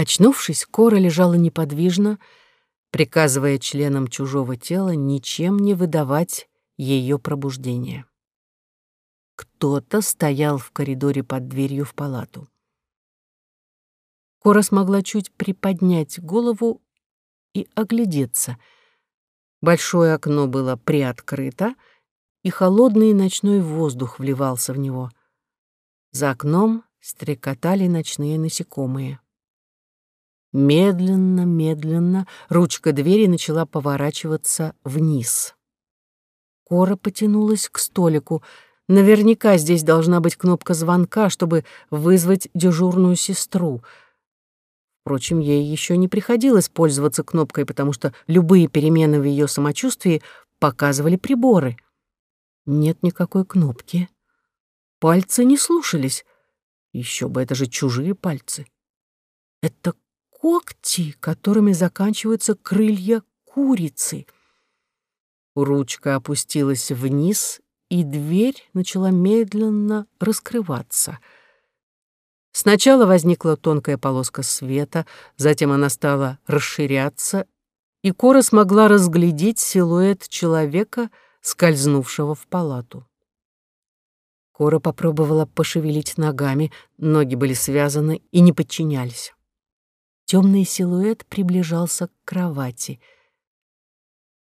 Очнувшись, Кора лежала неподвижно, приказывая членам чужого тела ничем не выдавать ее пробуждение. Кто-то стоял в коридоре под дверью в палату. Кора смогла чуть приподнять голову и оглядеться. Большое окно было приоткрыто, и холодный ночной воздух вливался в него. За окном стрекотали ночные насекомые. Медленно, медленно ручка двери начала поворачиваться вниз. Кора потянулась к столику. Наверняка здесь должна быть кнопка звонка, чтобы вызвать дежурную сестру. Впрочем, ей еще не приходилось пользоваться кнопкой, потому что любые перемены в ее самочувствии показывали приборы. Нет никакой кнопки. Пальцы не слушались. Еще бы, это же чужие пальцы. Это когти, которыми заканчиваются крылья курицы. Ручка опустилась вниз, и дверь начала медленно раскрываться. Сначала возникла тонкая полоска света, затем она стала расширяться, и Кора смогла разглядеть силуэт человека, скользнувшего в палату. Кора попробовала пошевелить ногами, ноги были связаны и не подчинялись. Темный силуэт приближался к кровати.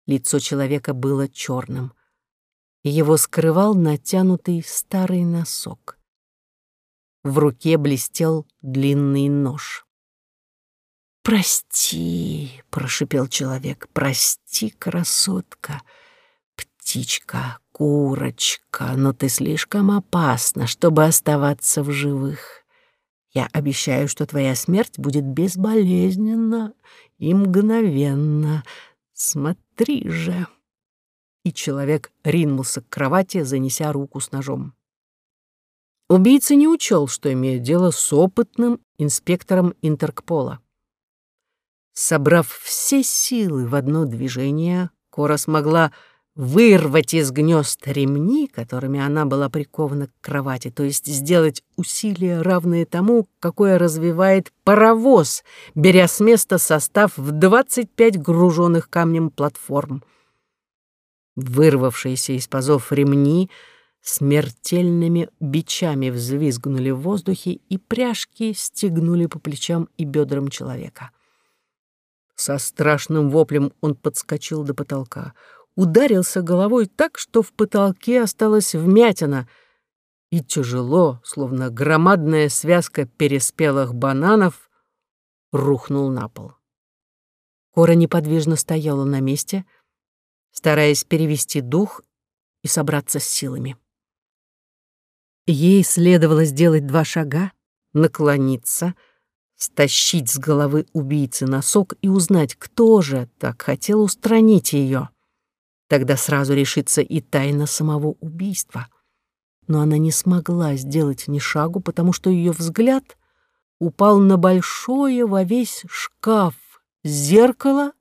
Лицо человека было черным. Его скрывал натянутый старый носок. В руке блестел длинный нож. «Прости», — прошипел человек, — «прости, красотка, птичка, курочка, но ты слишком опасна, чтобы оставаться в живых. Я обещаю, что твоя смерть будет безболезненна и мгновенна. Смотри же!» И человек ринулся к кровати, занеся руку с ножом. Убийца не учел, что имеет дело с опытным инспектором Интеркпола. Собрав все силы в одно движение, Кора смогла вырвать из гнезд ремни, которыми она была прикована к кровати, то есть сделать усилия, равные тому, какое развивает паровоз, беря с места состав в 25 груженных камнем платформ. Вырвавшиеся из пазов ремни смертельными бичами взвизгнули в воздухе, и пряжки стегнули по плечам и бедрам человека. Со страшным воплем он подскочил до потолка — ударился головой так, что в потолке осталась вмятина, и тяжело, словно громадная связка переспелых бананов, рухнул на пол. Кора неподвижно стояла на месте, стараясь перевести дух и собраться с силами. Ей следовало сделать два шага, наклониться, стащить с головы убийцы носок и узнать, кто же так хотел устранить ее. Тогда сразу решится и тайна самого убийства. Но она не смогла сделать ни шагу, потому что ее взгляд упал на большое во весь шкаф зеркало,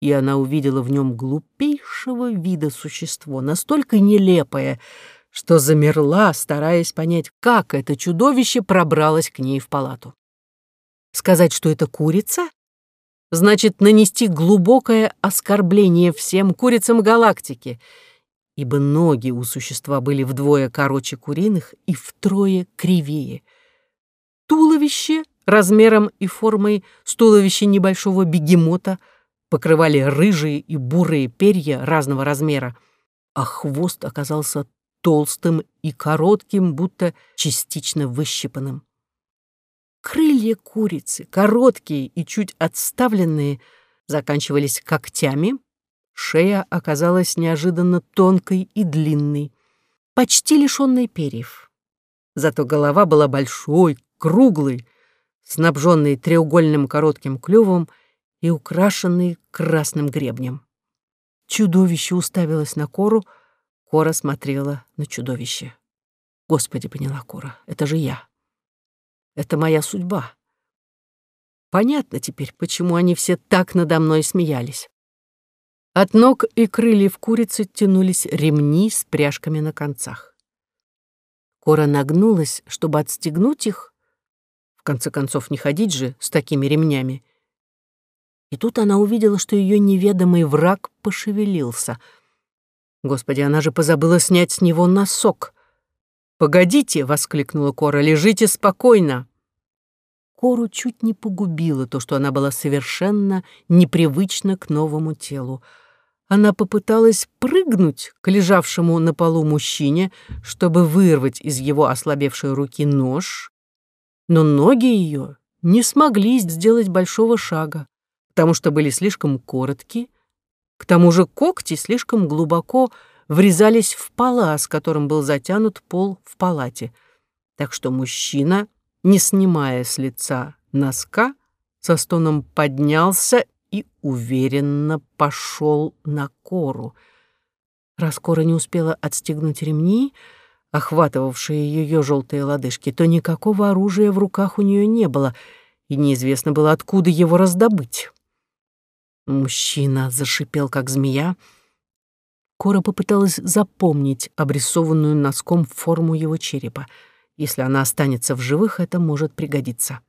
и она увидела в нем глупейшего вида существо, настолько нелепое, что замерла, стараясь понять, как это чудовище пробралось к ней в палату. Сказать, что это курица? Значит нанести глубокое оскорбление всем курицам галактики, ибо ноги у существа были вдвое короче куриных и втрое кривее. Туловище размером и формой с туловища небольшого бегемота покрывали рыжие и бурые перья разного размера, а хвост оказался толстым и коротким, будто частично выщипанным. Крылья курицы, короткие и чуть отставленные, заканчивались когтями. Шея оказалась неожиданно тонкой и длинной, почти лишенной перьев. Зато голова была большой, круглой, снабженной треугольным коротким клювом и украшенной красным гребнем. Чудовище уставилось на Кору, Кора смотрела на чудовище. Господи, поняла Кора, это же я. Это моя судьба. Понятно теперь, почему они все так надо мной смеялись. От ног и крыльев курицы тянулись ремни с пряжками на концах. Кора нагнулась, чтобы отстегнуть их. В конце концов, не ходить же с такими ремнями. И тут она увидела, что ее неведомый враг пошевелился. Господи, она же позабыла снять с него носок. «Погодите!» — воскликнула Кора. «Лежите спокойно!» Кору чуть не погубило то, что она была совершенно непривычна к новому телу. Она попыталась прыгнуть к лежавшему на полу мужчине, чтобы вырвать из его ослабевшей руки нож, но ноги ее не смогли сделать большого шага потому что были слишком коротки, к тому же когти слишком глубоко врезались в пола, с которым был затянут пол в палате, так что мужчина, не снимая с лица носка, со стоном поднялся и уверенно пошел на кору. Раз кора не успела отстегнуть ремни, охватывавшие ее желтые лодыжки, то никакого оружия в руках у нее не было, и неизвестно было, откуда его раздобыть. Мужчина зашипел, как змея. Кора попыталась запомнить обрисованную носком форму его черепа. Если она останется в живых, это может пригодиться.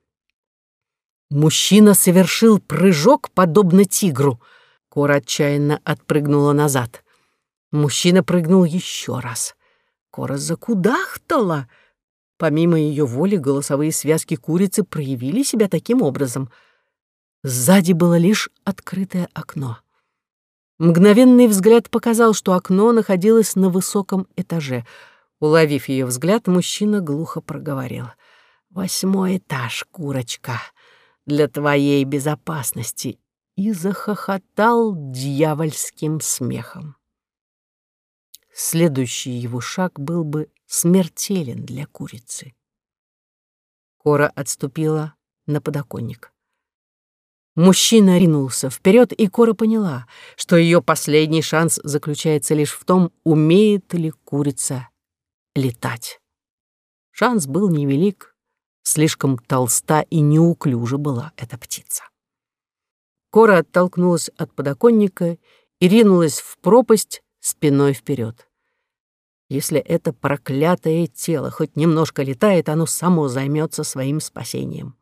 Мужчина совершил прыжок, подобно тигру. Кора отчаянно отпрыгнула назад. Мужчина прыгнул еще раз. Кора закудахтала. Помимо ее воли, голосовые связки курицы проявили себя таким образом — Сзади было лишь открытое окно. Мгновенный взгляд показал, что окно находилось на высоком этаже. Уловив ее взгляд, мужчина глухо проговорил. «Восьмой этаж, курочка, для твоей безопасности!» и захохотал дьявольским смехом. Следующий его шаг был бы смертелен для курицы. Кора отступила на подоконник. Мужчина ринулся вперед, и Кора поняла, что ее последний шанс заключается лишь в том, умеет ли курица летать. Шанс был невелик, слишком толста и неуклюжа была эта птица. Кора оттолкнулась от подоконника и ринулась в пропасть спиной вперед. Если это проклятое тело хоть немножко летает, оно само займется своим спасением.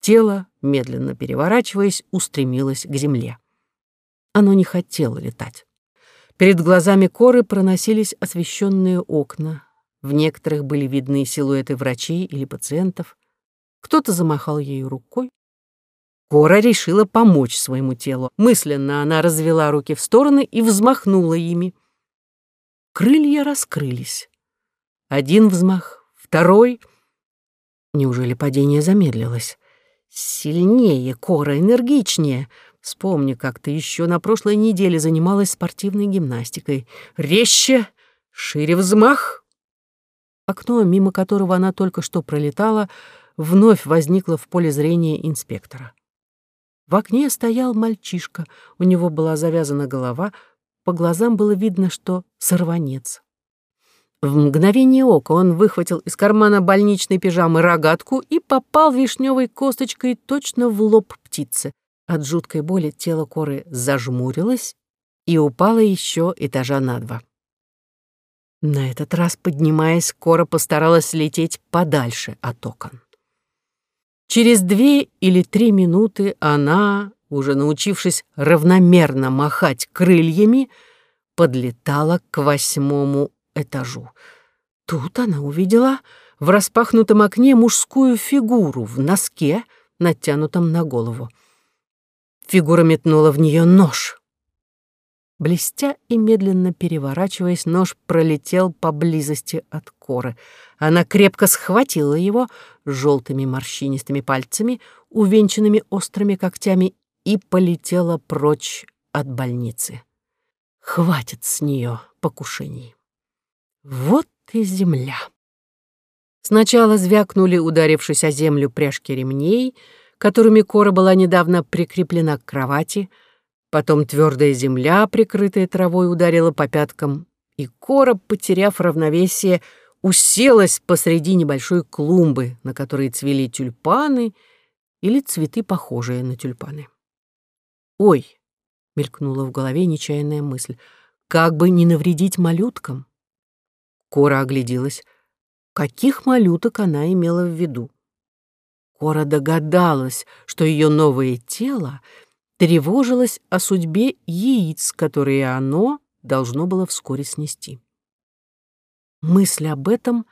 Тело, медленно переворачиваясь, устремилось к земле. Оно не хотело летать. Перед глазами коры проносились освещенные окна. В некоторых были видны силуэты врачей или пациентов. Кто-то замахал ею рукой. Кора решила помочь своему телу. Мысленно она развела руки в стороны и взмахнула ими. Крылья раскрылись. Один взмах, второй. Неужели падение замедлилось? Сильнее, Кора, энергичнее. Вспомни, как ты еще на прошлой неделе занималась спортивной гимнастикой. Резче, шире взмах. Окно, мимо которого она только что пролетала, вновь возникло в поле зрения инспектора. В окне стоял мальчишка, у него была завязана голова, по глазам было видно, что сорванец. В мгновение ока он выхватил из кармана больничной пижамы рогатку и попал вишневой косточкой точно в лоб птицы. От жуткой боли тело коры зажмурилось и упало еще этажа на два. На этот раз, поднимаясь, кора постаралась лететь подальше от окон. Через две или три минуты она, уже научившись равномерно махать крыльями, подлетала к восьмому этажу. Тут она увидела в распахнутом окне мужскую фигуру в носке, натянутом на голову. Фигура метнула в нее нож. Блестя и медленно переворачиваясь, нож пролетел поблизости от коры. Она крепко схватила его желтыми морщинистыми пальцами, увенчанными острыми когтями, и полетела прочь от больницы. Хватит с нее покушений. Вот и земля. Сначала звякнули, ударившись о землю пряжки ремней, которыми кора была недавно прикреплена к кровати, потом твердая земля, прикрытая травой, ударила по пяткам, и кора, потеряв равновесие, уселась посреди небольшой клумбы, на которой цвели тюльпаны или цветы, похожие на тюльпаны. «Ой!» — мелькнула в голове нечаянная мысль. «Как бы не навредить малюткам!» Кора огляделась. каких малюток она имела в виду. Кора догадалась, что ее новое тело тревожилось о судьбе яиц, которые оно должно было вскоре снести. Мысль об этом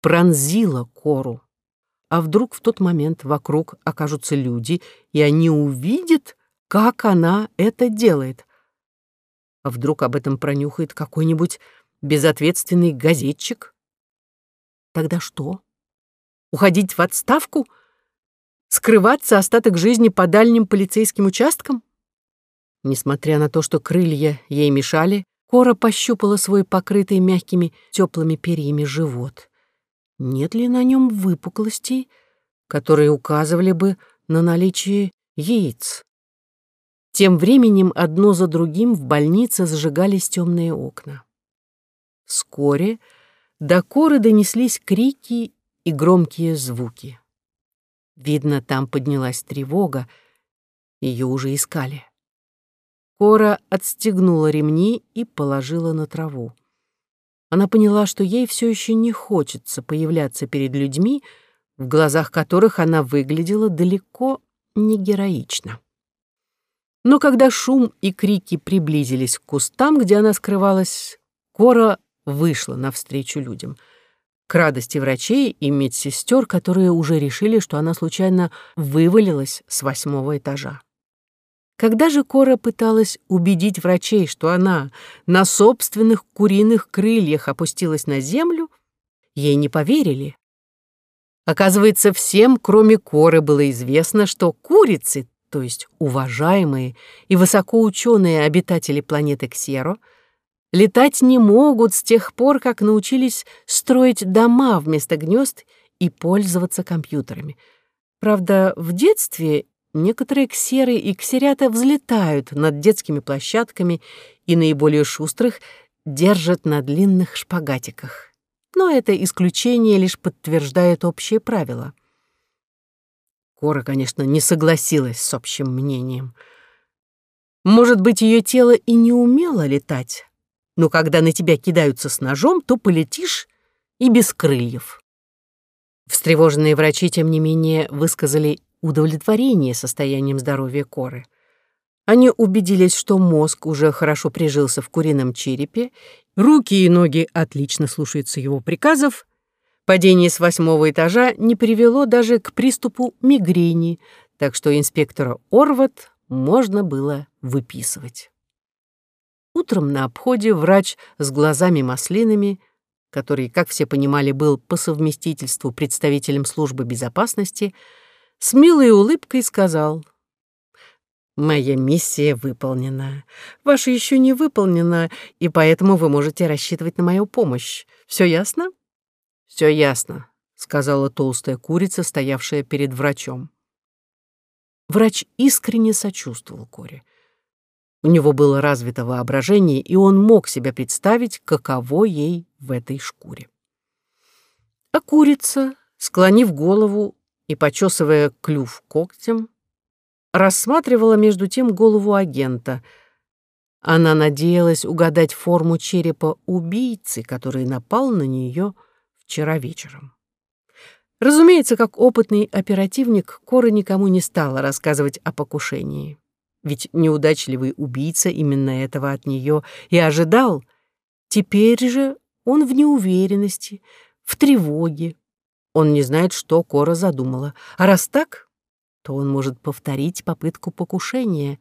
пронзила Кору. А вдруг в тот момент вокруг окажутся люди, и они увидят, как она это делает? А вдруг об этом пронюхает какой-нибудь безответственный газетчик? Тогда что? Уходить в отставку? Скрываться остаток жизни по дальним полицейским участкам? Несмотря на то, что крылья ей мешали, Кора пощупала свой покрытый мягкими теплыми перьями живот. Нет ли на нем выпуклостей, которые указывали бы на наличие яиц? Тем временем одно за другим в больнице зажигались темные окна. Вскоре до коры донеслись крики и громкие звуки. Видно, там поднялась тревога, ее уже искали. Кора отстегнула ремни и положила на траву. Она поняла, что ей все еще не хочется появляться перед людьми, в глазах которых она выглядела далеко не героично. Но когда шум и крики приблизились к кустам, где она скрывалась, Кора вышла навстречу людям. К радости врачей и медсестер, которые уже решили, что она случайно вывалилась с восьмого этажа. Когда же Кора пыталась убедить врачей, что она на собственных куриных крыльях опустилась на землю, ей не поверили. Оказывается, всем, кроме Коры, было известно, что курицы то есть уважаемые и высокоученые обитатели планеты Ксеро, летать не могут с тех пор, как научились строить дома вместо гнезд и пользоваться компьютерами. Правда, в детстве некоторые ксеры и ксерята взлетают над детскими площадками и наиболее шустрых держат на длинных шпагатиках. Но это исключение лишь подтверждает общее правило — Кора, конечно, не согласилась с общим мнением. Может быть, ее тело и не умело летать, но когда на тебя кидаются с ножом, то полетишь и без крыльев. Встревоженные врачи, тем не менее, высказали удовлетворение состоянием здоровья Коры. Они убедились, что мозг уже хорошо прижился в курином черепе, руки и ноги отлично слушаются его приказов, Падение с восьмого этажа не привело даже к приступу мигрени, так что инспектора Орват можно было выписывать. Утром на обходе врач с глазами-маслинами, который, как все понимали, был по совместительству представителем службы безопасности, с милой улыбкой сказал «Моя миссия выполнена. Ваша еще не выполнена, и поэтому вы можете рассчитывать на мою помощь. Все ясно?» Все ясно», — сказала толстая курица, стоявшая перед врачом. Врач искренне сочувствовал Коре. У него было развито воображение, и он мог себе представить, каково ей в этой шкуре. А курица, склонив голову и почесывая клюв когтем, рассматривала между тем голову агента. Она надеялась угадать форму черепа убийцы, который напал на нее вчера вечером. Разумеется, как опытный оперативник, Кора никому не стала рассказывать о покушении. Ведь неудачливый убийца именно этого от нее и ожидал. Теперь же он в неуверенности, в тревоге. Он не знает, что Кора задумала. А раз так, то он может повторить попытку покушения,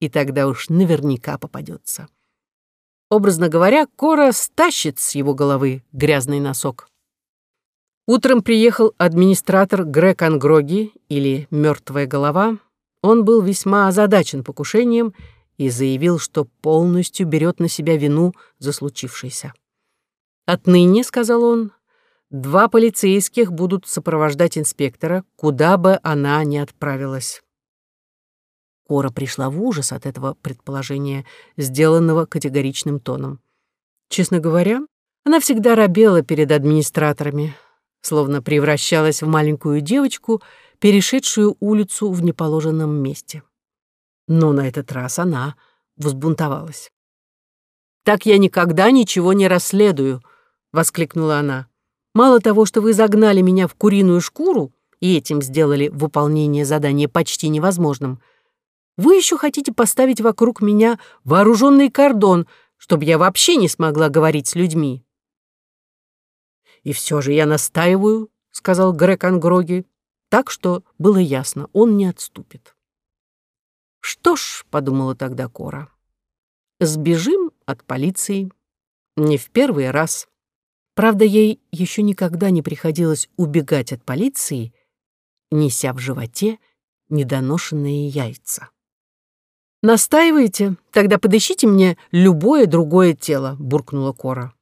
и тогда уж наверняка попадется. Образно говоря, Кора стащит с его головы грязный носок. Утром приехал администратор Грег Ангроги, или «Мертвая голова». Он был весьма озадачен покушением и заявил, что полностью берет на себя вину за случившееся. «Отныне», — сказал он, — «два полицейских будут сопровождать инспектора, куда бы она ни отправилась». Кора пришла в ужас от этого предположения, сделанного категоричным тоном. Честно говоря, она всегда робела перед администраторами, словно превращалась в маленькую девочку, перешедшую улицу в неположенном месте. Но на этот раз она взбунтовалась. «Так я никогда ничего не расследую», — воскликнула она. Мало того, что вы загнали меня в куриную шкуру и этим сделали выполнение задания почти невозможным, вы еще хотите поставить вокруг меня вооруженный кордон, чтобы я вообще не смогла говорить с людьми. «И все же я настаиваю», — сказал Грег Ангроги, так что было ясно, он не отступит. «Что ж», — подумала тогда Кора, — «сбежим от полиции. Не в первый раз». Правда, ей еще никогда не приходилось убегать от полиции, неся в животе недоношенные яйца. «Настаиваете? Тогда подыщите мне любое другое тело», — буркнула Кора.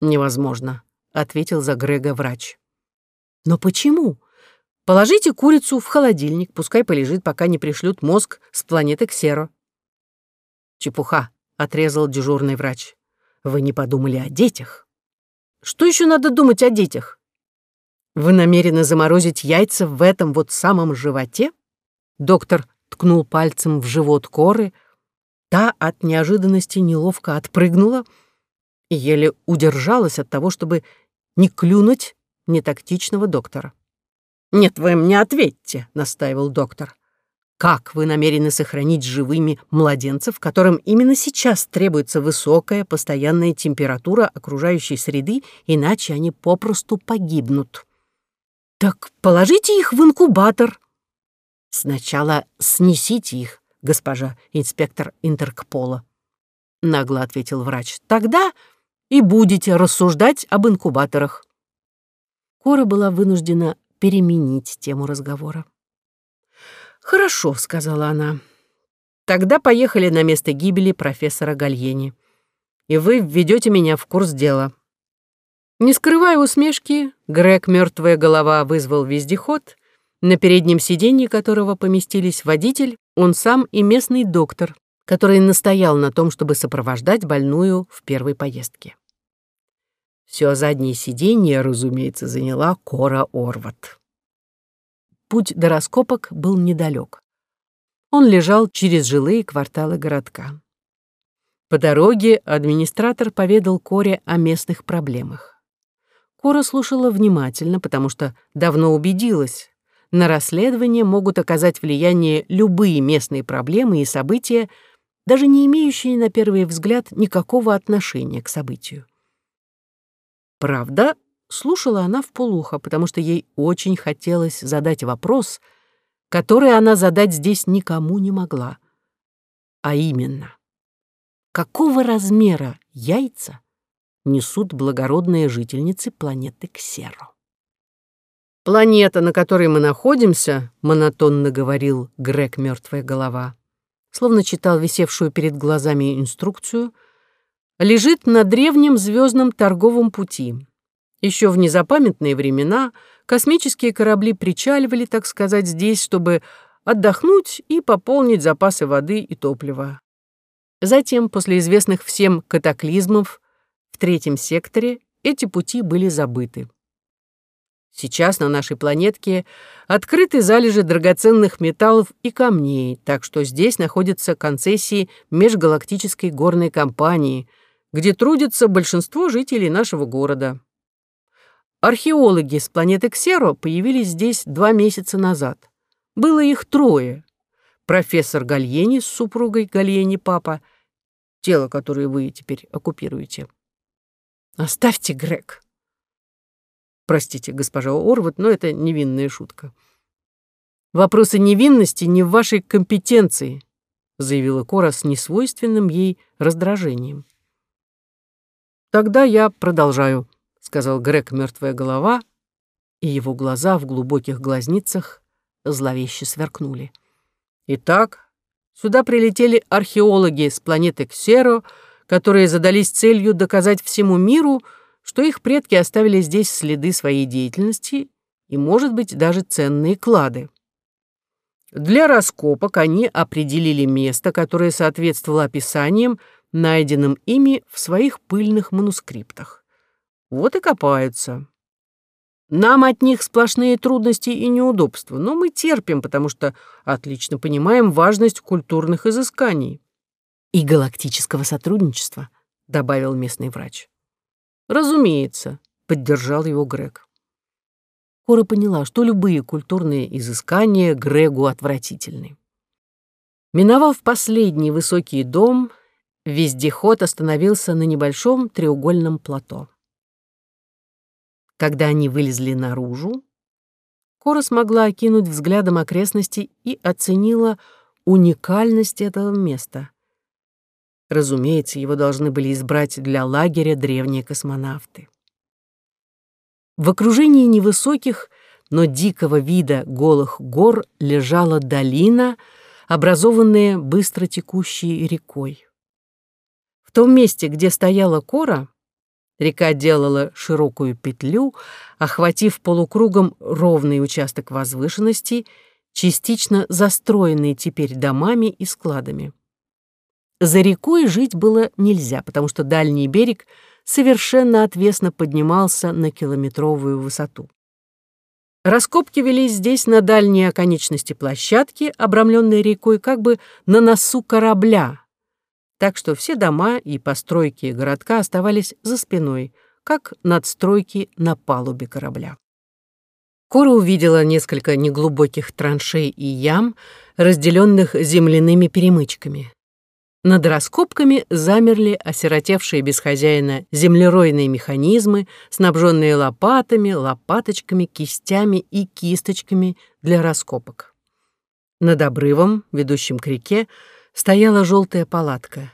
«Невозможно», — ответил за Грега врач. «Но почему? Положите курицу в холодильник, пускай полежит, пока не пришлют мозг с планеты Ксеро». «Чепуха», — отрезал дежурный врач. «Вы не подумали о детях?» Что еще надо думать о детях? Вы намерены заморозить яйца в этом вот самом животе? Доктор ткнул пальцем в живот коры. Та от неожиданности неловко отпрыгнула и еле удержалась от того, чтобы не клюнуть нетактичного доктора. «Нет, вы мне ответьте», — настаивал доктор. Как вы намерены сохранить живыми младенцев, которым именно сейчас требуется высокая постоянная температура окружающей среды, иначе они попросту погибнут? Так положите их в инкубатор. Сначала снесите их, госпожа инспектор Интеркпола, нагло ответил врач. Тогда и будете рассуждать об инкубаторах. Кора была вынуждена переменить тему разговора. «Хорошо», — сказала она. «Тогда поехали на место гибели профессора Гальени, и вы введете меня в курс дела». Не скрывая усмешки, Грег мертвая голова вызвал вездеход, на переднем сиденье которого поместились водитель, он сам и местный доктор, который настоял на том, чтобы сопровождать больную в первой поездке. Все заднее сиденье, разумеется, заняла Кора Орват. Путь до раскопок был недалек. Он лежал через жилые кварталы городка. По дороге администратор поведал Коре о местных проблемах. Кора слушала внимательно, потому что давно убедилась, на расследование могут оказать влияние любые местные проблемы и события, даже не имеющие на первый взгляд никакого отношения к событию. Правда, слушала она в полухо, потому что ей очень хотелось задать вопрос, который она задать здесь никому не могла. А именно, какого размера яйца несут благородные жительницы планеты Ксеро? «Планета, на которой мы находимся», — монотонно говорил Грег «Мертвая голова», словно читал висевшую перед глазами инструкцию, лежит на древнем звездном торговом пути. Еще в незапамятные времена космические корабли причаливали, так сказать, здесь, чтобы отдохнуть и пополнить запасы воды и топлива. Затем, после известных всем катаклизмов в третьем секторе, эти пути были забыты. Сейчас на нашей планетке открыты залежи драгоценных металлов и камней, так что здесь находятся концессии межгалактической горной компании, где трудится большинство жителей нашего города. Археологи с планеты Ксеро появились здесь два месяца назад. Было их трое. Профессор Гальени с супругой Гальени Папа, тело, которое вы теперь оккупируете. Оставьте, Грег. Простите, госпожа Орват, но это невинная шутка. Вопросы невинности не в вашей компетенции, заявила Кора с несвойственным ей раздражением. Тогда я продолжаю сказал Грег мертвая голова, и его глаза в глубоких глазницах зловеще сверкнули. Итак, сюда прилетели археологи с планеты Ксеро, которые задались целью доказать всему миру, что их предки оставили здесь следы своей деятельности и, может быть, даже ценные клады. Для раскопок они определили место, которое соответствовало описаниям, найденным ими в своих пыльных манускриптах. Вот и копаются. Нам от них сплошные трудности и неудобства, но мы терпим, потому что отлично понимаем важность культурных изысканий. И галактического сотрудничества, добавил местный врач. Разумеется, — поддержал его Грег. Кора поняла, что любые культурные изыскания Грегу отвратительны. Миновав последний высокий дом, вездеход остановился на небольшом треугольном плато. Когда они вылезли наружу, Кора смогла окинуть взглядом окрестности и оценила уникальность этого места. Разумеется, его должны были избрать для лагеря древние космонавты. В окружении невысоких, но дикого вида голых гор лежала долина, образованная быстро текущей рекой. Том месте, где стояла кора, река делала широкую петлю, охватив полукругом ровный участок возвышенности, частично застроенный теперь домами и складами. За рекой жить было нельзя, потому что дальний берег — совершенно отвесно поднимался на километровую высоту. Раскопки велись здесь на дальней оконечности площадки, обрамленной рекой, как бы на носу корабля, так что все дома и постройки городка оставались за спиной, как надстройки на палубе корабля. Кора увидела несколько неглубоких траншей и ям, разделенных земляными перемычками. Над раскопками замерли осиротевшие без хозяина землеройные механизмы, снабженные лопатами, лопаточками, кистями и кисточками для раскопок. Над обрывом, ведущим к реке, стояла желтая палатка.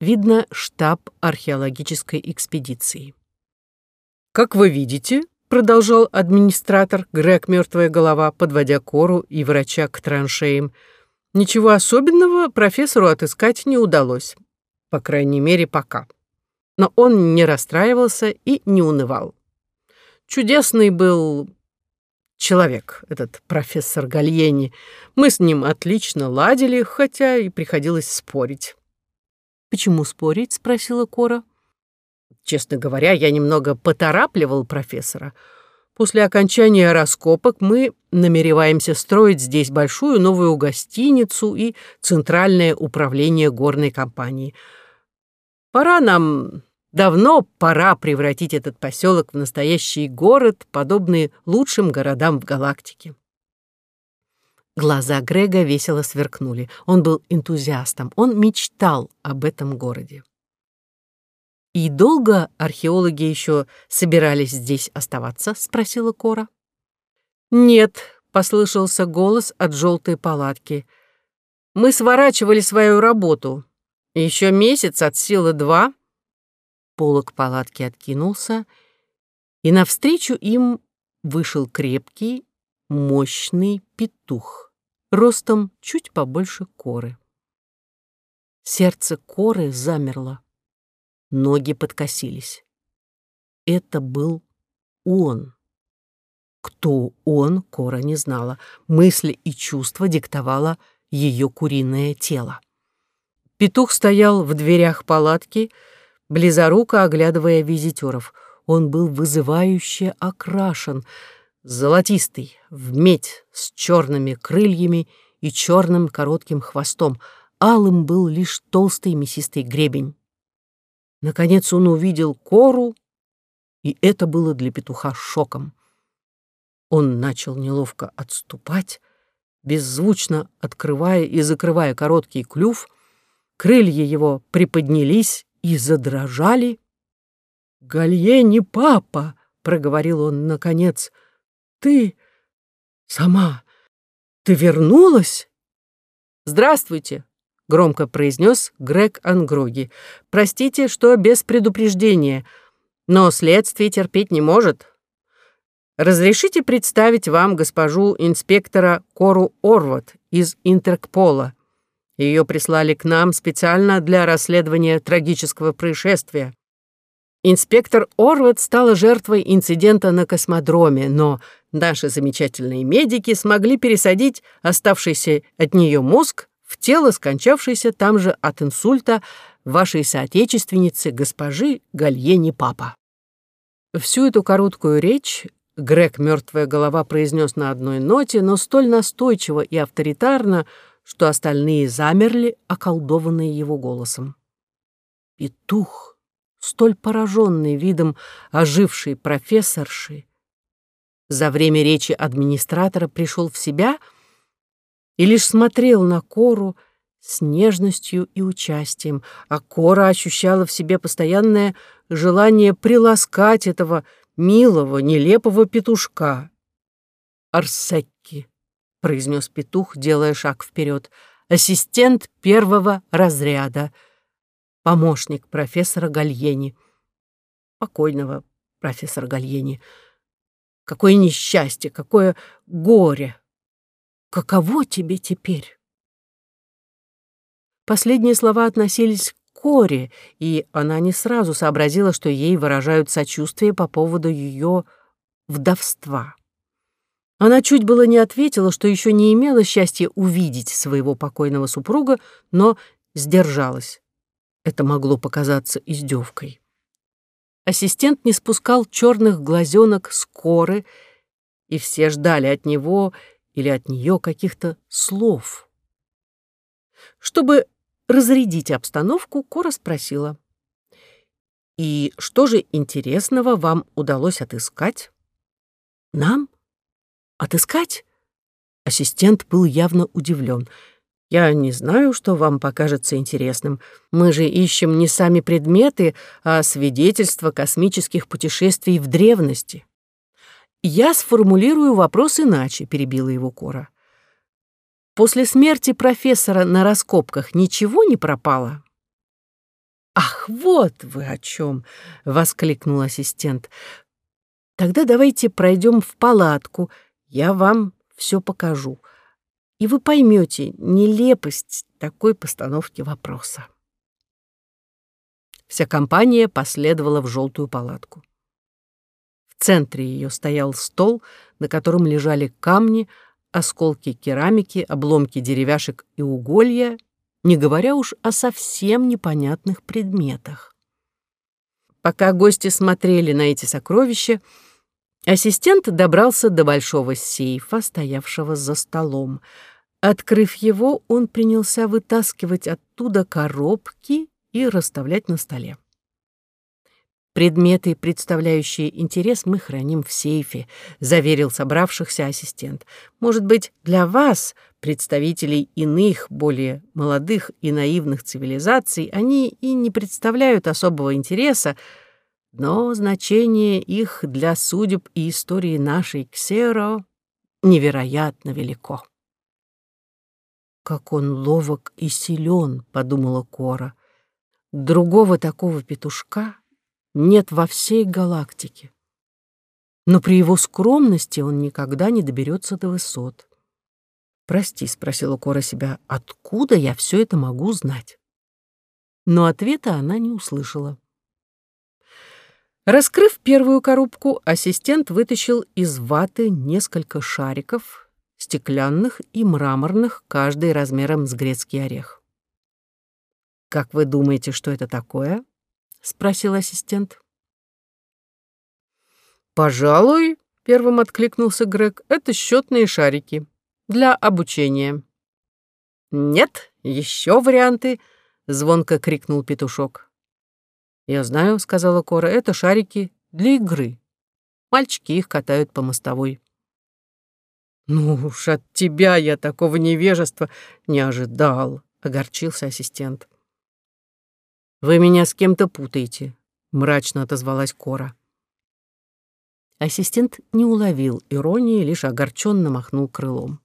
Видно штаб археологической экспедиции. «Как вы видите», — продолжал администратор Грег Мертвая голова, подводя кору и врача к траншеям, — Ничего особенного профессору отыскать не удалось. По крайней мере, пока. Но он не расстраивался и не унывал. Чудесный был человек, этот профессор Гальени. Мы с ним отлично ладили, хотя и приходилось спорить. «Почему спорить?» — спросила Кора. Честно говоря, я немного поторапливал профессора — После окончания раскопок мы намереваемся строить здесь большую новую гостиницу и центральное управление горной компании. Пора нам, давно пора превратить этот поселок в настоящий город, подобный лучшим городам в галактике. Глаза Грега весело сверкнули. Он был энтузиастом, он мечтал об этом городе. «И долго археологи еще собирались здесь оставаться?» — спросила Кора. «Нет», — послышался голос от желтой палатки. «Мы сворачивали свою работу. Еще месяц от силы два». Полок палатки откинулся, и навстречу им вышел крепкий, мощный петух, ростом чуть побольше коры. Сердце коры замерло. Ноги подкосились. Это был он. Кто он, Кора не знала. Мысли и чувства диктовало ее куриное тело. Петух стоял в дверях палатки, близоруко оглядывая визитеров. Он был вызывающе окрашен, золотистый, в медь, с черными крыльями и черным коротким хвостом. Алым был лишь толстый мясистый гребень. Наконец он увидел кору, и это было для петуха шоком. Он начал неловко отступать, беззвучно открывая и закрывая короткий клюв, крылья его приподнялись и задрожали. «Галье не папа!» — проговорил он наконец. «Ты сама, ты вернулась?» «Здравствуйте!» — громко произнес Грег Ангроги. «Простите, что без предупреждения, но следствие терпеть не может. Разрешите представить вам госпожу инспектора Кору Орвот из Интеркпола. Ее прислали к нам специально для расследования трагического происшествия. Инспектор Орвот стала жертвой инцидента на космодроме, но наши замечательные медики смогли пересадить оставшийся от нее мозг в тело скончавшейся там же от инсульта вашей соотечественницы госпожи Гальени Папа. Всю эту короткую речь Грег «Мертвая голова» произнес на одной ноте, но столь настойчиво и авторитарно, что остальные замерли, околдованные его голосом. Петух, столь пораженный видом ожившей профессорши, за время речи администратора пришел в себя и лишь смотрел на Кору с нежностью и участием, а Кора ощущала в себе постоянное желание приласкать этого милого, нелепого петушка. «Арсекки», — произнес петух, делая шаг вперед, — «ассистент первого разряда, помощник профессора Гальени, покойного профессора Гальени. Какое несчастье, какое горе! Каково тебе теперь?» Последние слова относились к Коре, и она не сразу сообразила, что ей выражают сочувствие по поводу ее вдовства. Она чуть было не ответила, что еще не имела счастья увидеть своего покойного супруга, но сдержалась. Это могло показаться издевкой. Ассистент не спускал черных глазенок с коры, и все ждали от него или от нее каких-то слов. Чтобы разрядить обстановку, Кора спросила. «И что же интересного вам удалось отыскать?» «Нам? Отыскать?» Ассистент был явно удивлен. «Я не знаю, что вам покажется интересным. Мы же ищем не сами предметы, а свидетельства космических путешествий в древности». «Я сформулирую вопрос иначе», — перебила его Кора. После смерти профессора на раскопках ничего не пропало? «Ах, вот вы о чем!» — воскликнул ассистент. «Тогда давайте пройдем в палатку, я вам все покажу, и вы поймете нелепость такой постановки вопроса». Вся компания последовала в желтую палатку. В центре ее стоял стол, на котором лежали камни, осколки керамики, обломки деревяшек и уголья, не говоря уж о совсем непонятных предметах. Пока гости смотрели на эти сокровища, ассистент добрался до большого сейфа, стоявшего за столом. Открыв его, он принялся вытаскивать оттуда коробки и расставлять на столе. Предметы, представляющие интерес, мы храним в сейфе, заверил собравшихся ассистент. Может быть, для вас, представителей иных, более молодых и наивных цивилизаций, они и не представляют особого интереса, но значение их для судеб и истории нашей Ксеро невероятно велико. «Как он ловок и силен», — подумала Кора. «Другого такого петушка нет во всей галактике. Но при его скромности он никогда не доберется до высот. «Прости», — спросила Кора себя, — «откуда я все это могу знать?» Но ответа она не услышала. Раскрыв первую коробку, ассистент вытащил из ваты несколько шариков, стеклянных и мраморных, каждый размером с грецкий орех. «Как вы думаете, что это такое?» — спросил ассистент. «Пожалуй», — первым откликнулся Грег, — «это счетные шарики для обучения». «Нет, еще варианты», — звонко крикнул петушок. «Я знаю», — сказала Кора, — «это шарики для игры. Мальчики их катают по мостовой». «Ну уж от тебя я такого невежества не ожидал», — огорчился ассистент. «Вы меня с кем-то путаете», — мрачно отозвалась Кора. Ассистент не уловил иронии, лишь огорченно махнул крылом.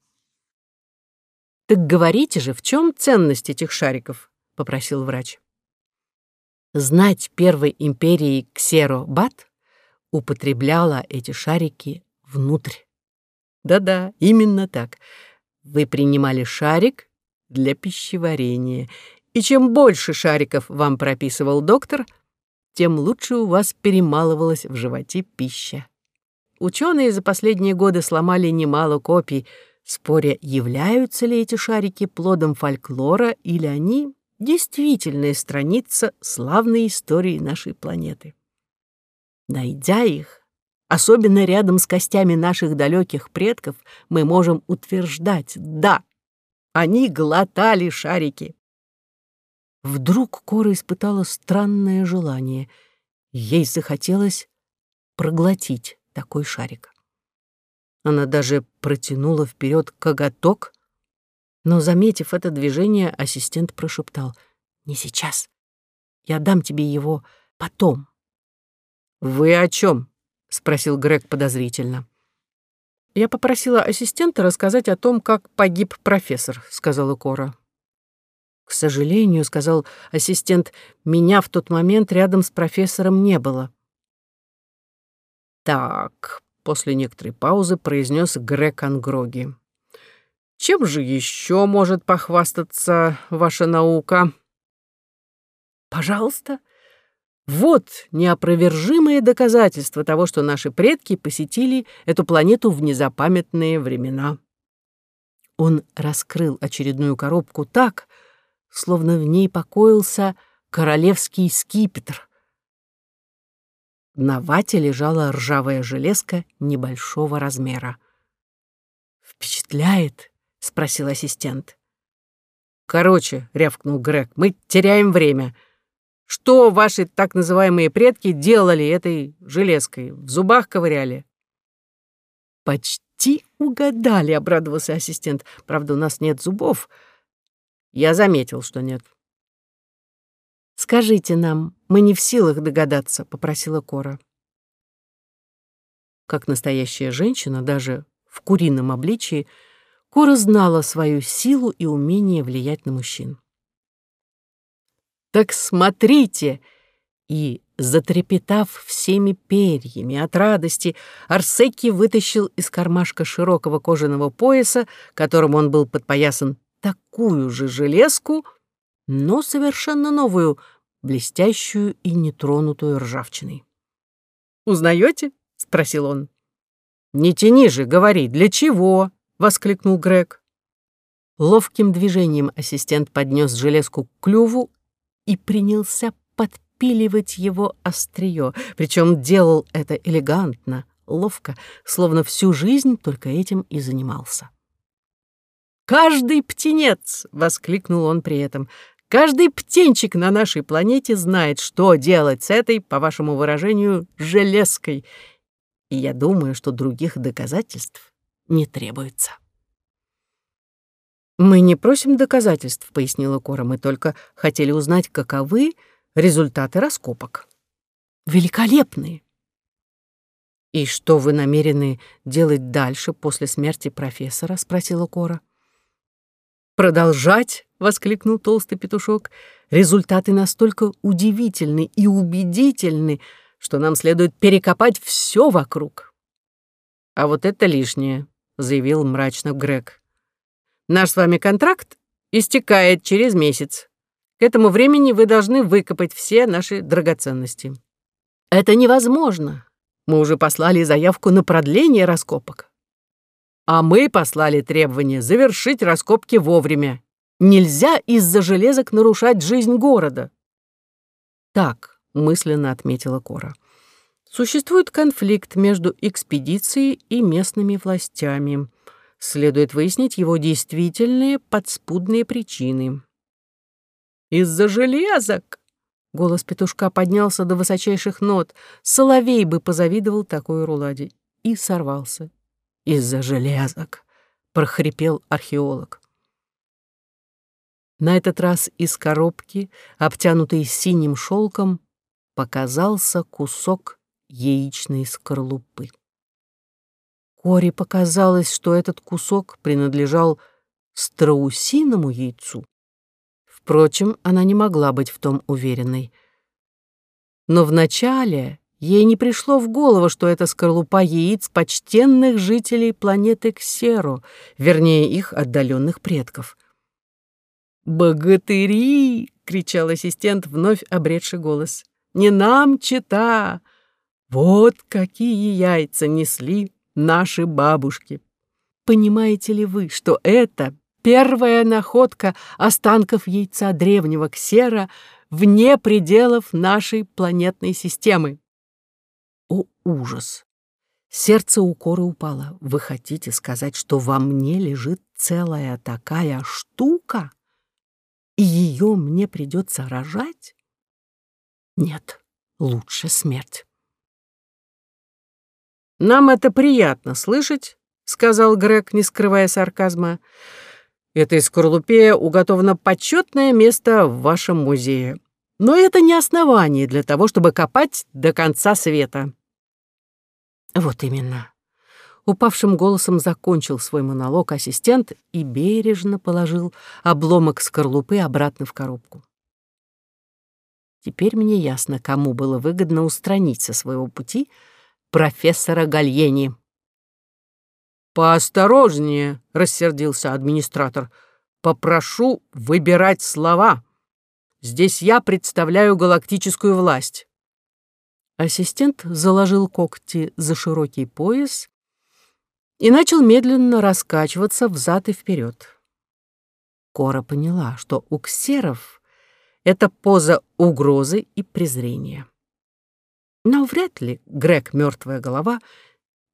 «Так говорите же, в чем ценность этих шариков?» — попросил врач. Знать первой империи Ксеро-Бат употребляла эти шарики внутрь. Да-да, именно так. Вы принимали шарик для пищеварения и чем больше шариков вам прописывал доктор, тем лучше у вас перемалывалась в животе пища. Ученые за последние годы сломали немало копий, споря, являются ли эти шарики плодом фольклора или они действительная страница славной истории нашей планеты. Найдя их, особенно рядом с костями наших далеких предков, мы можем утверждать, да, они глотали шарики. Вдруг Кора испытала странное желание. Ей захотелось проглотить такой шарик. Она даже протянула вперед коготок, но, заметив это движение, ассистент прошептал «Не сейчас. Я дам тебе его потом». «Вы о чем? спросил Грег подозрительно. «Я попросила ассистента рассказать о том, как погиб профессор», — сказала Кора. «К сожалению», — сказал ассистент, — «меня в тот момент рядом с профессором не было». «Так», — после некоторой паузы произнес Грег Ангроги. «Чем же еще может похвастаться ваша наука?» «Пожалуйста», вот неопровержимое доказательство того, что наши предки посетили эту планету в незапамятные времена. Он раскрыл очередную коробку так, словно в ней покоился королевский скипетр. На вате лежала ржавая железка небольшого размера. «Впечатляет?» — спросил ассистент. «Короче», — рявкнул Грег, — «мы теряем время». Что ваши так называемые предки делали этой железкой? В зубах ковыряли?» «Почти угадали», — обрадовался ассистент. «Правда, у нас нет зубов». «Я заметил, что нет». «Скажите нам, мы не в силах догадаться», — попросила Кора. Как настоящая женщина, даже в курином обличии, Кора знала свою силу и умение влиять на мужчин. «Так смотрите!» И, затрепетав всеми перьями от радости, Арсеки вытащил из кармашка широкого кожаного пояса, которым он был подпоясан, такую же железку, но совершенно новую, блестящую и нетронутую ржавчиной. «Узнаете?» — спросил он. «Не тяни же, говори, для чего?» — воскликнул Грег. Ловким движением ассистент поднес железку к клюву и принялся подпиливать его острие, причем делал это элегантно, ловко, словно всю жизнь только этим и занимался. «Каждый птенец!» — воскликнул он при этом. «Каждый птенчик на нашей планете знает, что делать с этой, по вашему выражению, железкой. И я думаю, что других доказательств не требуется». «Мы не просим доказательств», — пояснила Кора. «Мы только хотели узнать, каковы результаты раскопок». «Великолепные!» «И что вы намерены делать дальше, после смерти профессора?» — спросила Кора. «Продолжать!» — воскликнул толстый петушок. «Результаты настолько удивительны и убедительны, что нам следует перекопать все вокруг». «А вот это лишнее», — заявил мрачно Грег. Наш с вами контракт истекает через месяц. К этому времени вы должны выкопать все наши драгоценности. Это невозможно. Мы уже послали заявку на продление раскопок. А мы послали требование завершить раскопки вовремя. Нельзя из-за железок нарушать жизнь города. Так, мысленно отметила Кора. Существует конфликт между экспедицией и местными властями следует выяснить его действительные подспудные причины. «Из-за железок!» — голос петушка поднялся до высочайших нот. Соловей бы позавидовал такой руладе. И сорвался. «Из-за железок!» — прохрипел археолог. На этот раз из коробки, обтянутой синим шелком, показался кусок яичной скорлупы. Коре показалось, что этот кусок принадлежал страусиному яйцу. Впрочем, она не могла быть в том уверенной. Но вначале ей не пришло в голову, что это скорлупа яиц почтенных жителей планеты Ксеро, вернее, их отдаленных предков. «Богатыри!» — кричал ассистент, вновь обретший голос. «Не нам чита! Вот какие яйца несли наши бабушки. Понимаете ли вы, что это первая находка останков яйца древнего ксера вне пределов нашей планетной системы? О, ужас! Сердце у коры упало. Вы хотите сказать, что во мне лежит целая такая штука? и ее мне придется рожать? Нет, лучше смерть. «Нам это приятно слышать», — сказал Грег, не скрывая сарказма. «Этой скорлупе уготовано почетное место в вашем музее. Но это не основание для того, чтобы копать до конца света». «Вот именно», упавшим голосом закончил свой монолог ассистент и бережно положил обломок скорлупы обратно в коробку. Теперь мне ясно, кому было выгодно устранить со своего пути профессора Гальени. «Поосторожнее», — рассердился администратор. «Попрошу выбирать слова. Здесь я представляю галактическую власть». Ассистент заложил когти за широкий пояс и начал медленно раскачиваться взад и вперед. Кора поняла, что у ксеров это поза угрозы и презрения. Но вряд ли Грег мертвая голова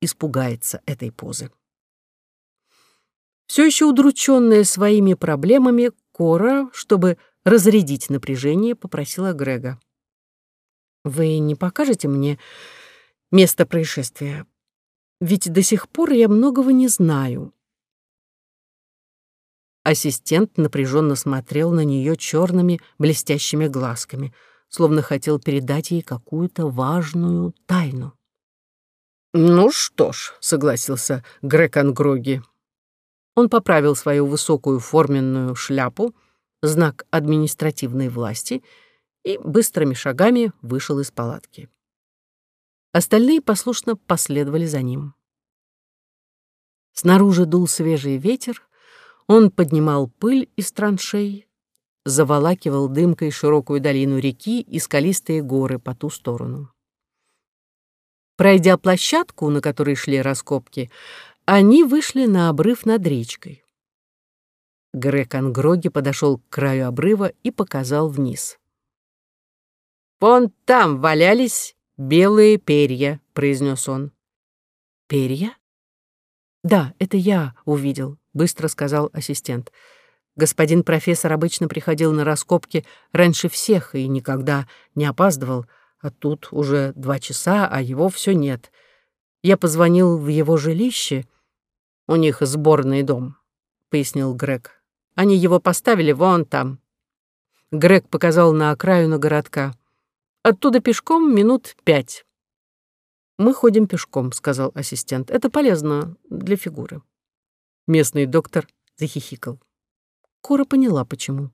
испугается этой позы. Все еще удрученная своими проблемами, Кора, чтобы разрядить напряжение, попросила Грега. «Вы не покажете мне место происшествия? Ведь до сих пор я многого не знаю. Ассистент напряженно смотрел на нее черными блестящими глазками, словно хотел передать ей какую-то важную тайну. «Ну что ж», — согласился Грек Ангроги. Он поправил свою высокую форменную шляпу, знак административной власти, и быстрыми шагами вышел из палатки. Остальные послушно последовали за ним. Снаружи дул свежий ветер, он поднимал пыль из траншей, заволакивал дымкой широкую долину реки и скалистые горы по ту сторону. Пройдя площадку, на которой шли раскопки, они вышли на обрыв над речкой. Грег Ангроги подошел к краю обрыва и показал вниз. «Вон там валялись белые перья», — произнес он. «Перья?» «Да, это я увидел», — быстро сказал ассистент. «Господин профессор обычно приходил на раскопки раньше всех и никогда не опаздывал, а тут уже два часа, а его все нет. Я позвонил в его жилище. У них сборный дом», — пояснил Грег. «Они его поставили вон там». Грег показал на окраину городка. «Оттуда пешком минут пять». «Мы ходим пешком», — сказал ассистент. «Это полезно для фигуры». Местный доктор захихикал. Кора поняла, почему.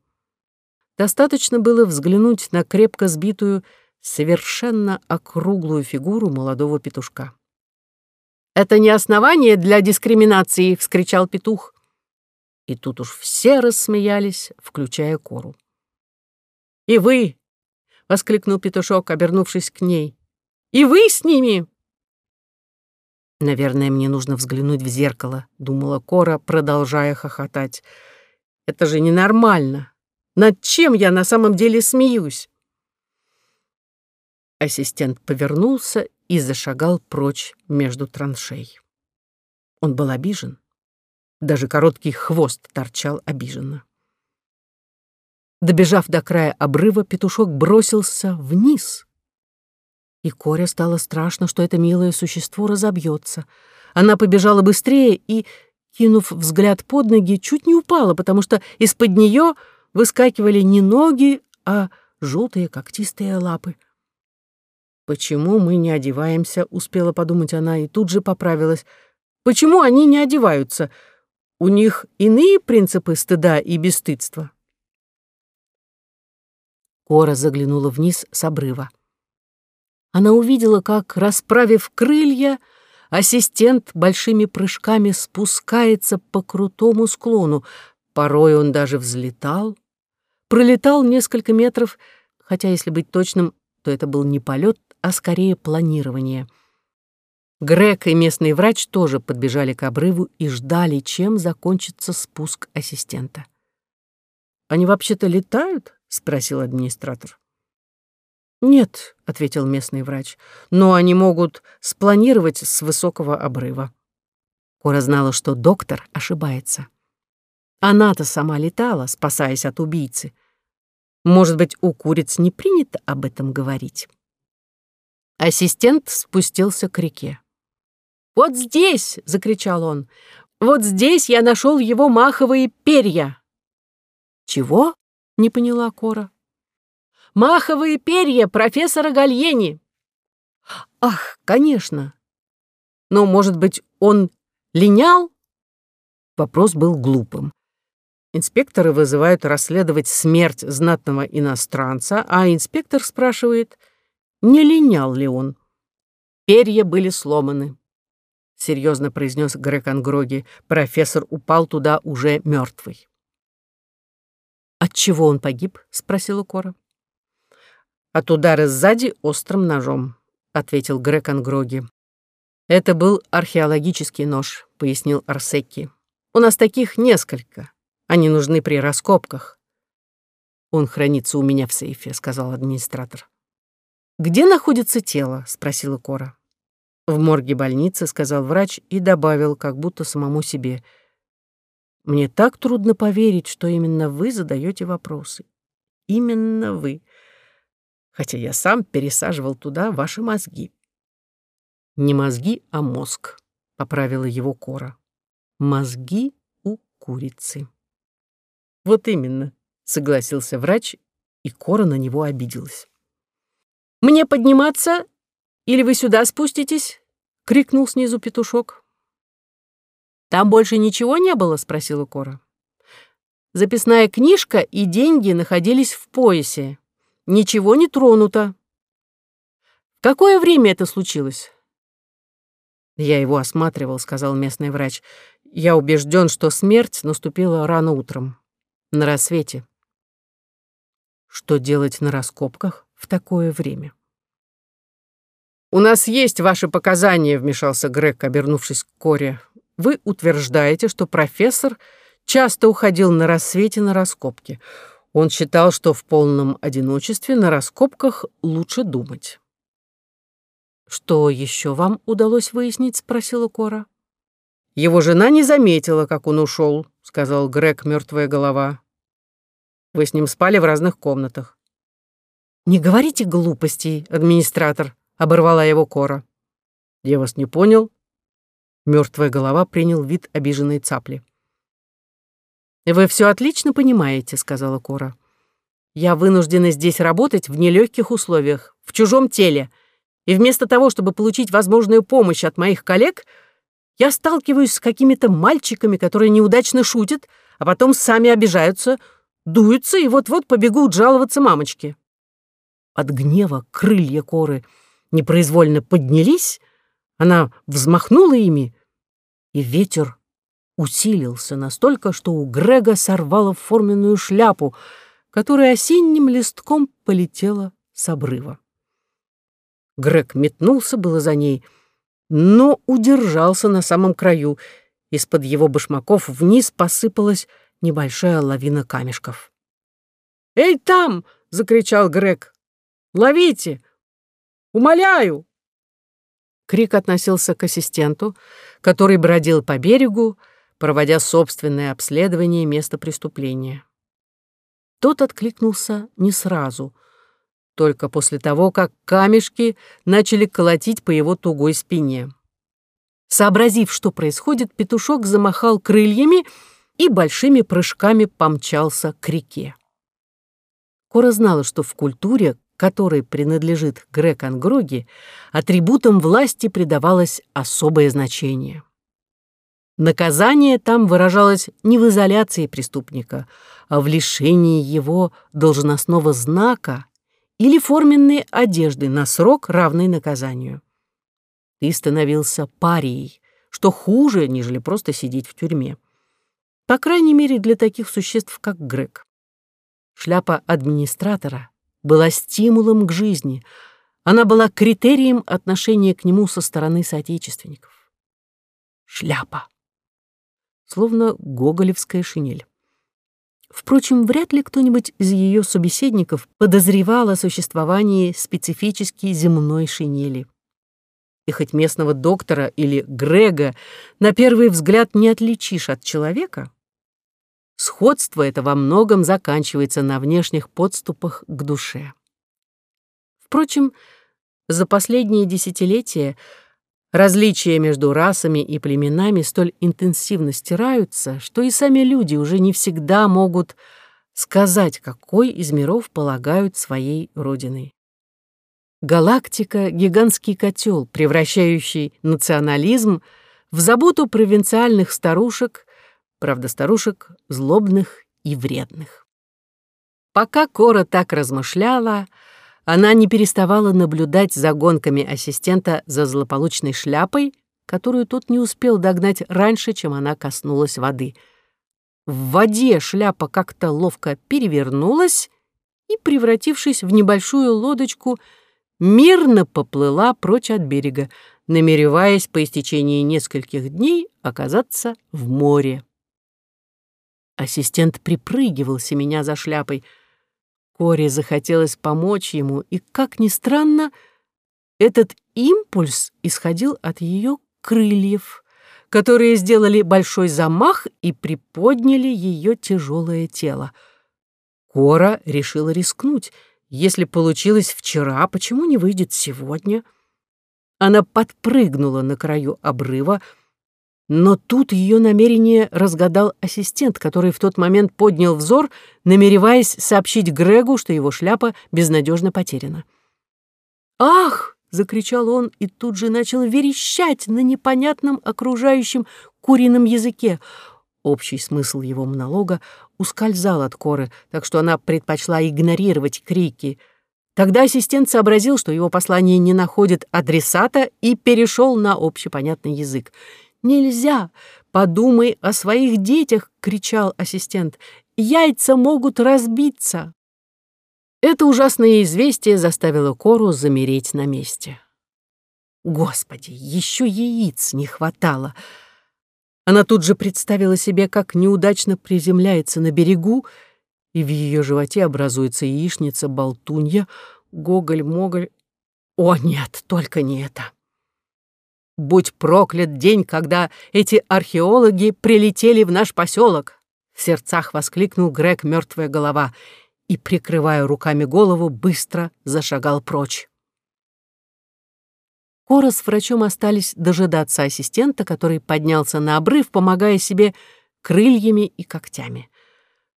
Достаточно было взглянуть на крепко сбитую, совершенно округлую фигуру молодого петушка. «Это не основание для дискриминации!» — вскричал петух. И тут уж все рассмеялись, включая Кору. «И вы!» — воскликнул петушок, обернувшись к ней. «И вы с ними!» «Наверное, мне нужно взглянуть в зеркало», — думала Кора, продолжая хохотать. «Это же ненормально. Над чем я на самом деле смеюсь?» Ассистент повернулся и зашагал прочь между траншей. Он был обижен. Даже короткий хвост торчал обиженно. Добежав до края обрыва, петушок бросился вниз, и Коре стало страшно, что это милое существо разобьется. Она побежала быстрее и, кинув взгляд под ноги, чуть не упала, потому что из-под нее выскакивали не ноги, а желтые когтистые лапы. «Почему мы не одеваемся?» — успела подумать она и тут же поправилась. «Почему они не одеваются? У них иные принципы стыда и бесстыдства». Кора заглянула вниз с обрыва она увидела, как, расправив крылья, ассистент большими прыжками спускается по крутому склону. Порой он даже взлетал, пролетал несколько метров, хотя, если быть точным, то это был не полет, а скорее планирование. Грег и местный врач тоже подбежали к обрыву и ждали, чем закончится спуск ассистента. «Они вообще-то летают?» — спросил администратор. «Нет», — ответил местный врач, «но они могут спланировать с высокого обрыва». Кора знала, что доктор ошибается. Она-то сама летала, спасаясь от убийцы. Может быть, у куриц не принято об этом говорить. Ассистент спустился к реке. «Вот здесь!» — закричал он. «Вот здесь я нашел его маховые перья!» «Чего?» — не поняла Кора. «Маховые перья профессора Гальени!» «Ах, конечно! Но, может быть, он линял?» Вопрос был глупым. Инспекторы вызывают расследовать смерть знатного иностранца, а инспектор спрашивает, не линял ли он. Перья были сломаны. Серьезно произнес Грег Ангроги. Профессор упал туда уже мертвый. От чего он погиб? спросила Кора. От удара сзади острым ножом, ответил Грег Ангроги. Это был археологический нож, пояснил Арсекки. У нас таких несколько. Они нужны при раскопках. Он хранится у меня в сейфе, сказал администратор. Где находится тело? спросила Кора. В морге больницы, сказал врач и добавил, как будто самому себе. Мне так трудно поверить, что именно вы задаете вопросы. Именно вы. Хотя я сам пересаживал туда ваши мозги. Не мозги, а мозг, поправила его Кора. Мозги у курицы. «Вот именно», — согласился врач, и Кора на него обиделась. «Мне подниматься или вы сюда спуститесь?» — крикнул снизу петушок. «Там больше ничего не было?» — спросила Кора. Записная книжка и деньги находились в поясе. Ничего не тронуто. В какое время это случилось? Я его осматривал, сказал местный врач. Я убежден, что смерть наступила рано утром на рассвете. Что делать на раскопках в такое время? «У нас есть ваши показания», — вмешался Грег, обернувшись к Коре. «Вы утверждаете, что профессор часто уходил на рассвете на раскопки. Он считал, что в полном одиночестве на раскопках лучше думать». «Что еще вам удалось выяснить?» — спросила Кора. «Его жена не заметила, как он ушел», — сказал Грег, мертвая голова. Вы с ним спали в разных комнатах. «Не говорите глупостей, администратор», — оборвала его Кора. «Я вас не понял». Мертвая голова принял вид обиженной цапли. «Вы все отлично понимаете», — сказала Кора. «Я вынуждена здесь работать в нелегких условиях, в чужом теле, и вместо того, чтобы получить возможную помощь от моих коллег, я сталкиваюсь с какими-то мальчиками, которые неудачно шутят, а потом сами обижаются, дуются и вот-вот побегут жаловаться мамочке. От гнева крылья коры непроизвольно поднялись, она взмахнула ими, и ветер усилился настолько, что у Грега сорвало форменную шляпу, которая осенним листком полетела с обрыва. Грег метнулся было за ней, но удержался на самом краю. Из-под его башмаков вниз посыпалась небольшая лавина камешков. «Эй, там!» — закричал Грег. «Ловите! Умоляю!» Крик относился к ассистенту, который бродил по берегу, проводя собственное обследование места преступления. Тот откликнулся не сразу, только после того, как камешки начали колотить по его тугой спине. Сообразив, что происходит, петушок замахал крыльями и большими прыжками помчался к реке. Кора знала, что в культуре, которой принадлежит Грек Ангроги, атрибутам власти придавалось особое значение. Наказание там выражалось не в изоляции преступника, а в лишении его должностного знака или форменной одежды на срок, равный наказанию. Ты становился парией, что хуже, нежели просто сидеть в тюрьме. По крайней мере, для таких существ, как Грег. Шляпа администратора была стимулом к жизни. Она была критерием отношения к нему со стороны соотечественников. Шляпа. Словно гоголевская шинель. Впрочем, вряд ли кто-нибудь из ее собеседников подозревал о существовании специфически земной шинели. И хоть местного доктора или Грега на первый взгляд не отличишь от человека, Сходство это во многом заканчивается на внешних подступах к душе. Впрочем, за последние десятилетия различия между расами и племенами столь интенсивно стираются, что и сами люди уже не всегда могут сказать, какой из миров полагают своей родиной. Галактика — гигантский котел, превращающий национализм в заботу провинциальных старушек, правда, старушек злобных и вредных. Пока Кора так размышляла, она не переставала наблюдать за гонками ассистента за злополучной шляпой, которую тот не успел догнать раньше, чем она коснулась воды. В воде шляпа как-то ловко перевернулась и, превратившись в небольшую лодочку, мирно поплыла прочь от берега, намереваясь по истечении нескольких дней оказаться в море. Ассистент припрыгивал меня за шляпой. Коре захотелось помочь ему, и, как ни странно, этот импульс исходил от ее крыльев, которые сделали большой замах и приподняли ее тяжелое тело. Кора решила рискнуть — если получилось вчера, почему не выйдет сегодня? Она подпрыгнула на краю обрыва, но тут ее намерение разгадал ассистент, который в тот момент поднял взор, намереваясь сообщить Грегу, что его шляпа безнадежно потеряна. «Ах!» — закричал он и тут же начал верещать на непонятном окружающем курином языке. Общий смысл его монолога ускользал от Коры, так что она предпочла игнорировать крики. Тогда ассистент сообразил, что его послание не находит адресата, и перешел на общепонятный язык. «Нельзя! Подумай о своих детях!» — кричал ассистент. «Яйца могут разбиться!» Это ужасное известие заставило Кору замереть на месте. Господи, еще яиц не хватало! Она тут же представила себе, как неудачно приземляется на берегу, и в ее животе образуется яичница-болтунья, гоголь-моголь. О, нет, только не это. Будь проклят день, когда эти археологи прилетели в наш поселок! В сердцах воскликнул Грег мертвая голова и, прикрывая руками голову, быстро зашагал прочь. Кора с врачом остались дожидаться ассистента, который поднялся на обрыв, помогая себе крыльями и когтями.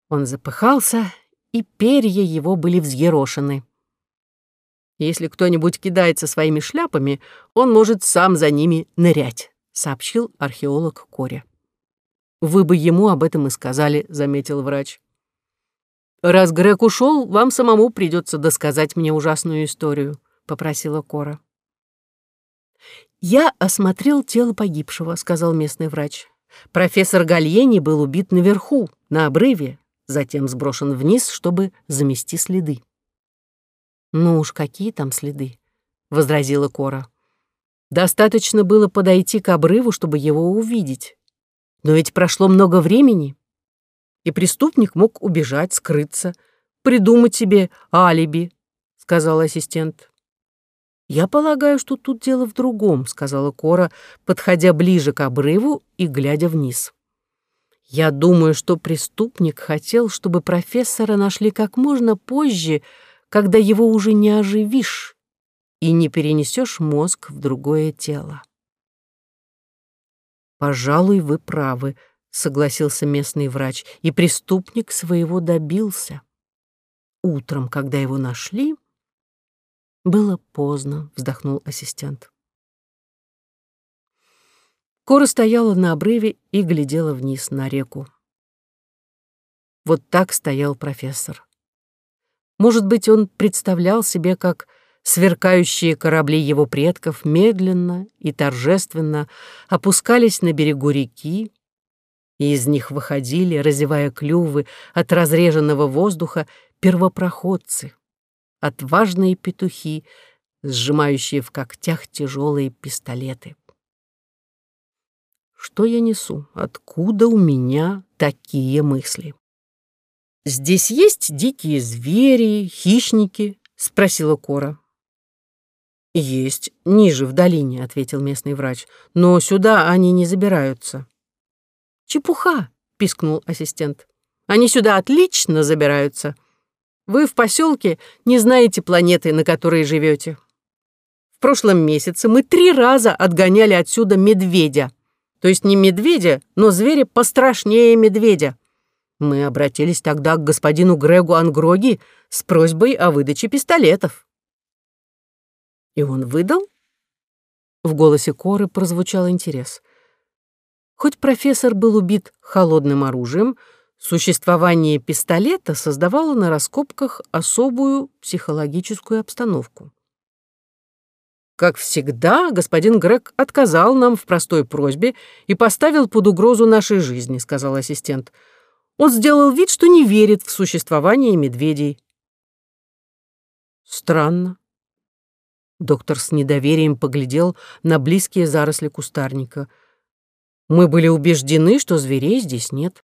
Он запыхался, и перья его были взъерошены. «Если кто-нибудь кидается своими шляпами, он может сам за ними нырять», — сообщил археолог Коре. «Вы бы ему об этом и сказали», — заметил врач. «Раз Грег ушел, вам самому придется досказать мне ужасную историю», — попросила Кора. «Я осмотрел тело погибшего», — сказал местный врач. «Профессор Гальени был убит наверху, на обрыве, затем сброшен вниз, чтобы замести следы». «Ну уж какие там следы?» — возразила Кора. «Достаточно было подойти к обрыву, чтобы его увидеть. Но ведь прошло много времени, и преступник мог убежать, скрыться, придумать себе алиби», — сказал ассистент. «Я полагаю, что тут дело в другом», — сказала Кора, подходя ближе к обрыву и глядя вниз. «Я думаю, что преступник хотел, чтобы профессора нашли как можно позже, когда его уже не оживишь и не перенесешь мозг в другое тело». «Пожалуй, вы правы», — согласился местный врач, и преступник своего добился. Утром, когда его нашли, было поздно, вздохнул ассистент. Кора стояла на обрыве и глядела вниз на реку. Вот так стоял профессор. Может быть, он представлял себе, как сверкающие корабли его предков медленно и торжественно опускались на берегу реки, и из них выходили, разевая клювы от разреженного воздуха, первопроходцы, отважные петухи, сжимающие в когтях тяжелые пистолеты. Что я несу? Откуда у меня такие мысли? «Здесь есть дикие звери, хищники?» — спросила Кора. «Есть, ниже, в долине», — ответил местный врач. «Но сюда они не забираются». «Чепуха!» — пискнул ассистент. Они сюда отлично забираются. Вы в поселке не знаете планеты, на которой живете. В прошлом месяце мы три раза отгоняли отсюда медведя. То есть не медведя, но зверя пострашнее медведя. Мы обратились тогда к господину Грегу Ангроги с просьбой о выдаче пистолетов. И он выдал? В голосе Коры прозвучал интерес. Хоть профессор был убит холодным оружием, существование пистолета создавало на раскопках особую психологическую обстановку. Как всегда, господин Грег отказал нам в простой просьбе и поставил под угрозу нашей жизни, сказал ассистент. Он сделал вид, что не верит в существование медведей. Странно. Доктор с недоверием поглядел на близкие заросли кустарника. Мы были убеждены, что зверей здесь нет.